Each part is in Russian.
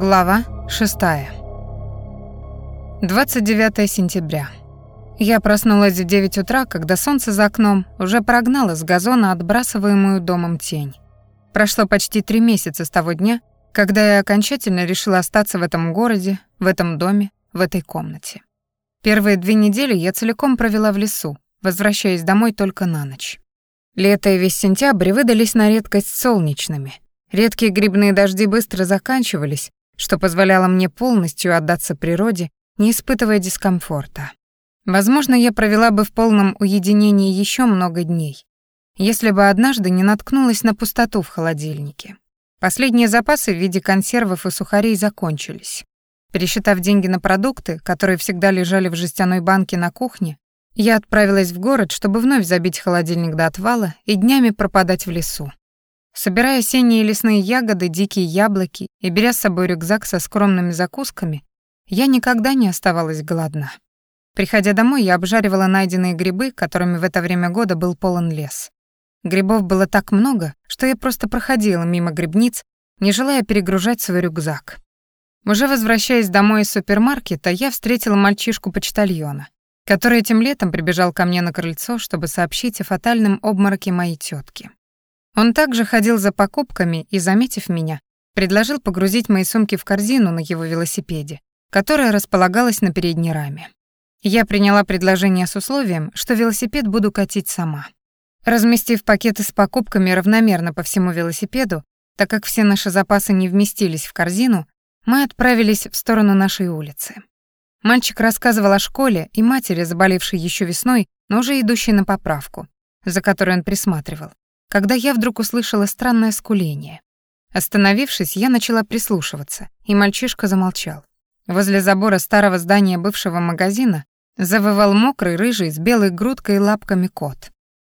Глава 6. 29 сентября. Я проснулась в 9 утра, когда солнце за окном уже прогнало с газона отбрасываемую домом тень. Прошло почти три месяца с того дня, когда я окончательно решила остаться в этом городе, в этом доме, в этой комнате. Первые две недели я целиком провела в лесу, возвращаясь домой только на ночь. Лето и весь сентябрь выдались на редкость солнечными. Редкие грибные дожди быстро заканчивались, что позволяло мне полностью отдаться природе, не испытывая дискомфорта. Возможно, я провела бы в полном уединении еще много дней, если бы однажды не наткнулась на пустоту в холодильнике. Последние запасы в виде консервов и сухарей закончились. Пересчитав деньги на продукты, которые всегда лежали в жестяной банке на кухне, я отправилась в город, чтобы вновь забить холодильник до отвала и днями пропадать в лесу. Собирая осенние лесные ягоды, дикие яблоки и беря с собой рюкзак со скромными закусками, я никогда не оставалась голодна. Приходя домой, я обжаривала найденные грибы, которыми в это время года был полон лес. Грибов было так много, что я просто проходила мимо грибниц, не желая перегружать свой рюкзак. Уже возвращаясь домой из супермаркета, я встретила мальчишку-почтальона который этим летом прибежал ко мне на крыльцо, чтобы сообщить о фатальном обмороке моей тетки. Он также ходил за покупками и, заметив меня, предложил погрузить мои сумки в корзину на его велосипеде, которая располагалась на передней раме. Я приняла предложение с условием, что велосипед буду катить сама. Разместив пакеты с покупками равномерно по всему велосипеду, так как все наши запасы не вместились в корзину, мы отправились в сторону нашей улицы. Мальчик рассказывал о школе и матери, заболевшей еще весной, но уже идущей на поправку, за которой он присматривал, когда я вдруг услышала странное скуление. Остановившись, я начала прислушиваться, и мальчишка замолчал. Возле забора старого здания бывшего магазина завывал мокрый, рыжий, с белой грудкой и лапками кот.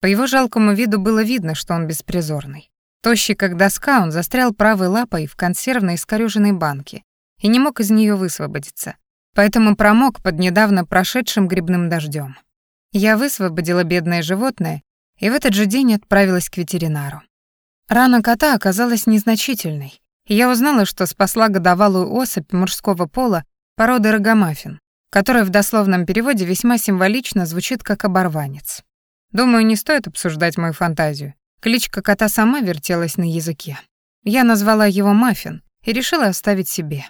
По его жалкому виду было видно, что он беспризорный. Тощий, как доска, он застрял правой лапой в консервной искорёженной банке и не мог из нее высвободиться, поэтому промок под недавно прошедшим грибным дождем. Я высвободила бедное животное и в этот же день отправилась к ветеринару. Рана кота оказалась незначительной, и я узнала, что спасла годовалую особь мужского пола породы рогомаффин, которая в дословном переводе весьма символично звучит как оборванец. Думаю, не стоит обсуждать мою фантазию. Кличка кота сама вертелась на языке. Я назвала его Маффин и решила оставить себе.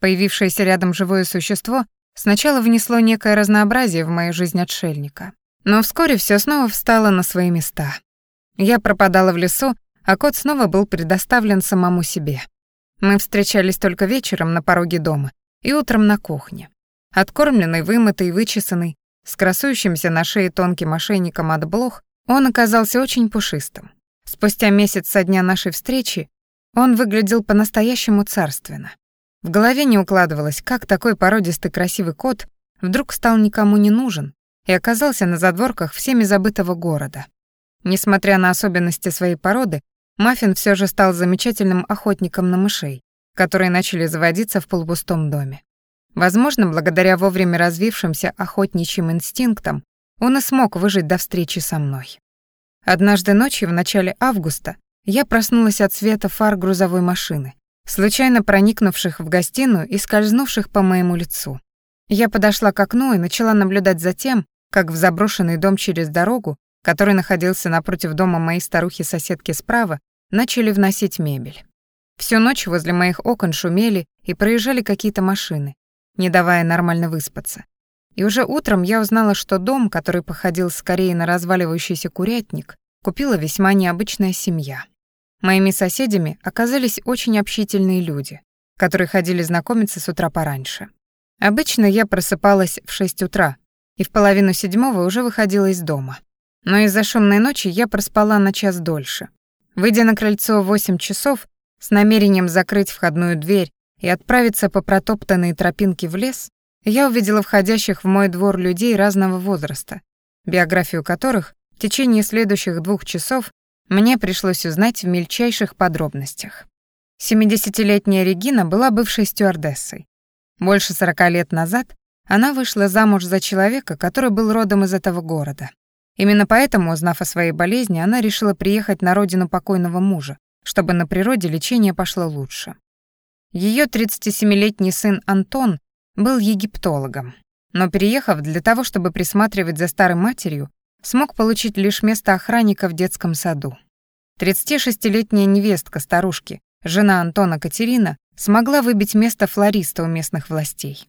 Появившееся рядом живое существо сначала внесло некое разнообразие в мою жизнь отшельника. Но вскоре все снова встало на свои места. Я пропадала в лесу, а кот снова был предоставлен самому себе. Мы встречались только вечером на пороге дома и утром на кухне. Откормленный, вымытый, вычесанный, с красующимся на шее тонким ошейником от блох, он оказался очень пушистым. Спустя месяц со дня нашей встречи он выглядел по-настоящему царственно. В голове не укладывалось, как такой породистый красивый кот вдруг стал никому не нужен и оказался на задворках всеми забытого города. Несмотря на особенности своей породы, Маффин все же стал замечательным охотником на мышей, которые начали заводиться в полупустом доме. Возможно, благодаря вовремя развившимся охотничьим инстинктам, он и смог выжить до встречи со мной. Однажды ночью в начале августа я проснулась от света фар грузовой машины, случайно проникнувших в гостиную и скользнувших по моему лицу. Я подошла к окну и начала наблюдать за тем, как в заброшенный дом через дорогу, который находился напротив дома моей старухи-соседки справа, начали вносить мебель. Всю ночь возле моих окон шумели и проезжали какие-то машины, не давая нормально выспаться. И уже утром я узнала, что дом, который походил скорее на разваливающийся курятник, купила весьма необычная семья. Моими соседями оказались очень общительные люди, которые ходили знакомиться с утра пораньше. Обычно я просыпалась в 6 утра и в половину седьмого уже выходила из дома. Но из-за шумной ночи я проспала на час дольше. Выйдя на крыльцо в 8 часов с намерением закрыть входную дверь и отправиться по протоптанной тропинке в лес, я увидела входящих в мой двор людей разного возраста, биографию которых в течение следующих двух часов мне пришлось узнать в мельчайших подробностях. Семидесятилетняя Регина была бывшей стюардессой. Больше сорока лет назад она вышла замуж за человека, который был родом из этого города. Именно поэтому, узнав о своей болезни, она решила приехать на родину покойного мужа, чтобы на природе лечение пошло лучше. Ее 37-летний сын Антон был египтологом, но переехав для того, чтобы присматривать за старой матерью, смог получить лишь место охранника в детском саду. 36-летняя невестка старушки, жена Антона Катерина, смогла выбить место флориста у местных властей.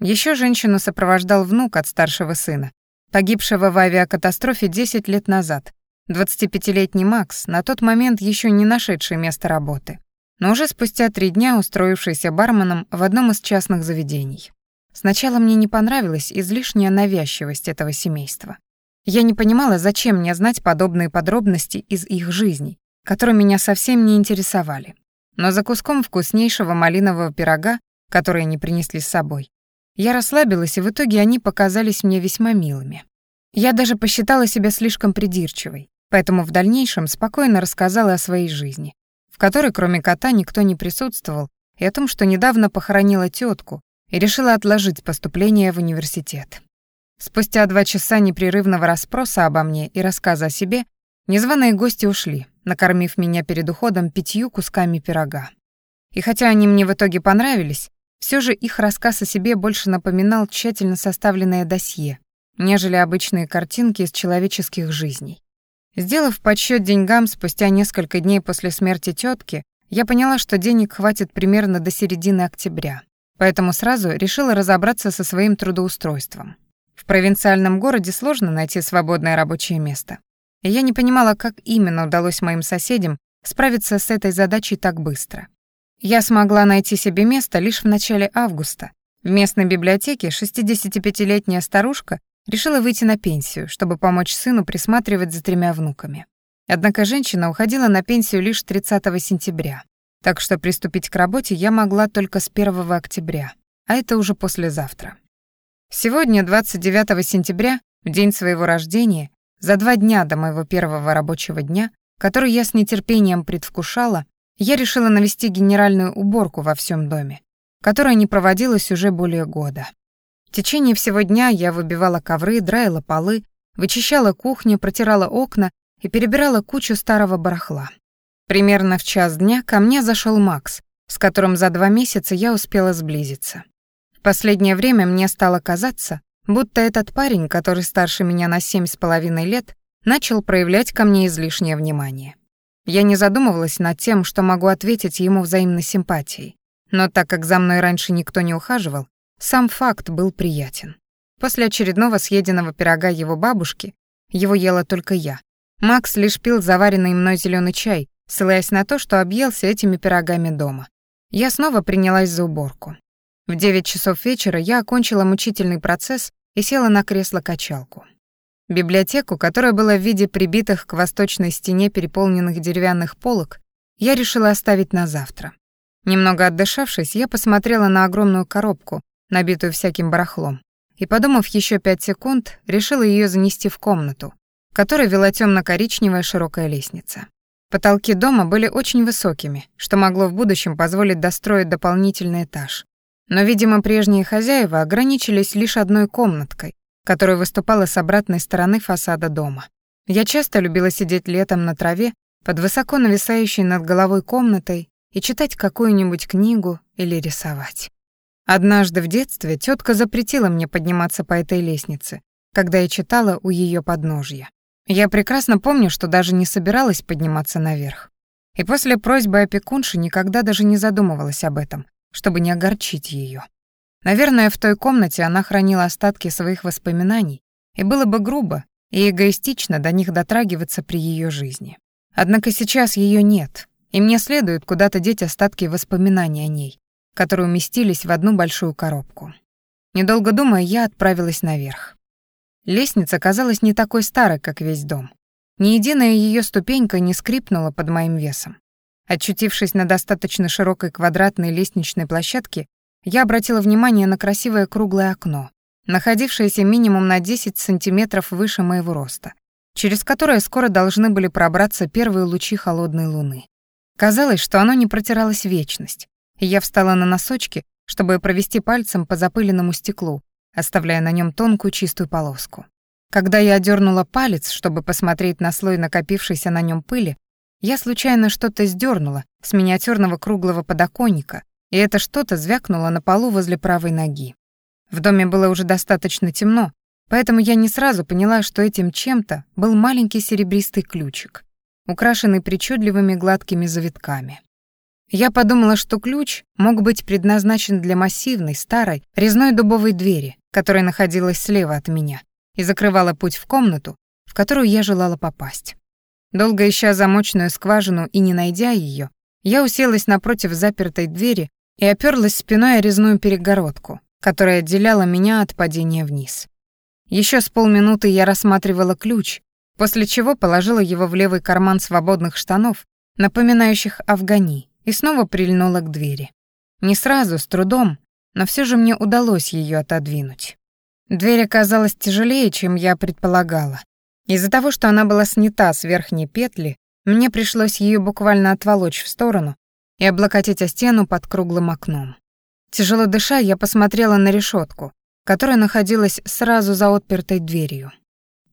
Еще женщину сопровождал внук от старшего сына, погибшего в авиакатастрофе 10 лет назад, 25-летний Макс, на тот момент еще не нашедший место работы, но уже спустя три дня устроившийся барменом в одном из частных заведений. Сначала мне не понравилась излишняя навязчивость этого семейства. Я не понимала, зачем мне знать подобные подробности из их жизней, которые меня совсем не интересовали. Но за куском вкуснейшего малинового пирога, который они принесли с собой, я расслабилась, и в итоге они показались мне весьма милыми. Я даже посчитала себя слишком придирчивой, поэтому в дальнейшем спокойно рассказала о своей жизни, в которой кроме кота никто не присутствовал, и о том, что недавно похоронила тетку и решила отложить поступление в университет. Спустя два часа непрерывного расспроса обо мне и рассказа о себе, незваные гости ушли, накормив меня перед уходом пятью кусками пирога. И хотя они мне в итоге понравились, все же их рассказ о себе больше напоминал тщательно составленное досье, нежели обычные картинки из человеческих жизней. Сделав подсчет деньгам спустя несколько дней после смерти тетки, я поняла, что денег хватит примерно до середины октября, поэтому сразу решила разобраться со своим трудоустройством. В провинциальном городе сложно найти свободное рабочее место. И я не понимала, как именно удалось моим соседям справиться с этой задачей так быстро. Я смогла найти себе место лишь в начале августа. В местной библиотеке 65-летняя старушка решила выйти на пенсию, чтобы помочь сыну присматривать за тремя внуками. Однако женщина уходила на пенсию лишь 30 сентября, так что приступить к работе я могла только с 1 октября, а это уже послезавтра. Сегодня, 29 сентября, в день своего рождения, за два дня до моего первого рабочего дня, который я с нетерпением предвкушала, я решила навести генеральную уборку во всем доме, которая не проводилась уже более года. В течение всего дня я выбивала ковры, драила полы, вычищала кухню, протирала окна и перебирала кучу старого барахла. Примерно в час дня ко мне зашел Макс, с которым за два месяца я успела сблизиться. В последнее время мне стало казаться, будто этот парень, который старше меня на семь с половиной лет, начал проявлять ко мне излишнее внимание. Я не задумывалась над тем, что могу ответить ему взаимной симпатией, но так как за мной раньше никто не ухаживал, сам факт был приятен. После очередного съеденного пирога его бабушки, его ела только я, Макс лишь пил заваренный мной зеленый чай, ссылаясь на то, что объелся этими пирогами дома. Я снова принялась за уборку. В 9 часов вечера я окончила мучительный процесс и села на кресло-качалку. Библиотеку, которая была в виде прибитых к восточной стене переполненных деревянных полок, я решила оставить на завтра. Немного отдышавшись, я посмотрела на огромную коробку, набитую всяким барахлом, и, подумав еще пять секунд, решила ее занести в комнату, которой вела темно-коричневая широкая лестница. Потолки дома были очень высокими, что могло в будущем позволить достроить дополнительный этаж. Но, видимо, прежние хозяева ограничились лишь одной комнаткой, которая выступала с обратной стороны фасада дома. Я часто любила сидеть летом на траве под высоко нависающей над головой комнатой и читать какую-нибудь книгу или рисовать. Однажды в детстве тетка запретила мне подниматься по этой лестнице, когда я читала у ее подножья. Я прекрасно помню, что даже не собиралась подниматься наверх. И после просьбы опекунши никогда даже не задумывалась об этом, чтобы не огорчить ее. Наверное, в той комнате она хранила остатки своих воспоминаний, и было бы грубо и эгоистично до них дотрагиваться при ее жизни. Однако сейчас ее нет, и мне следует куда-то деть остатки воспоминаний о ней, которые уместились в одну большую коробку. Недолго думая, я отправилась наверх. Лестница казалась не такой старой, как весь дом. Ни единая ее ступенька не скрипнула под моим весом. Очутившись на достаточно широкой квадратной лестничной площадке, я обратила внимание на красивое круглое окно, находившееся минимум на 10 сантиметров выше моего роста, через которое скоро должны были пробраться первые лучи холодной луны. Казалось, что оно не протиралось вечность, и я встала на носочки, чтобы провести пальцем по запыленному стеклу, оставляя на нем тонкую чистую полоску. Когда я одернула палец, чтобы посмотреть на слой накопившейся на нем пыли, я случайно что-то сдернула с миниатюрного круглого подоконника, и это что-то звякнуло на полу возле правой ноги. В доме было уже достаточно темно, поэтому я не сразу поняла, что этим чем-то был маленький серебристый ключик, украшенный причудливыми гладкими завитками. Я подумала, что ключ мог быть предназначен для массивной, старой, резной дубовой двери, которая находилась слева от меня и закрывала путь в комнату, в которую я желала попасть. Долго ища замочную скважину и не найдя ее, я уселась напротив запертой двери и оперлась спиной о резную перегородку, которая отделяла меня от падения вниз. Еще с полминуты я рассматривала ключ, после чего положила его в левый карман свободных штанов, напоминающих афгани, и снова прильнула к двери. Не сразу, с трудом, но все же мне удалось ее отодвинуть. Дверь оказалась тяжелее, чем я предполагала. Из-за того, что она была снята с верхней петли, мне пришлось ее буквально отволочь в сторону и облокотить о стену под круглым окном. Тяжело дыша, я посмотрела на решетку, которая находилась сразу за отпертой дверью.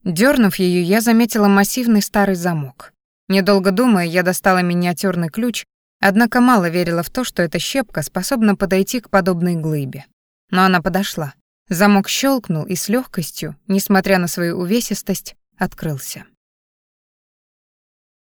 Дернув ее, я заметила массивный старый замок. Недолго думая, я достала миниатюрный ключ, однако мало верила в то, что эта щепка способна подойти к подобной глыбе. Но она подошла. Замок щелкнул и с легкостью, несмотря на свою увесистость, открылся.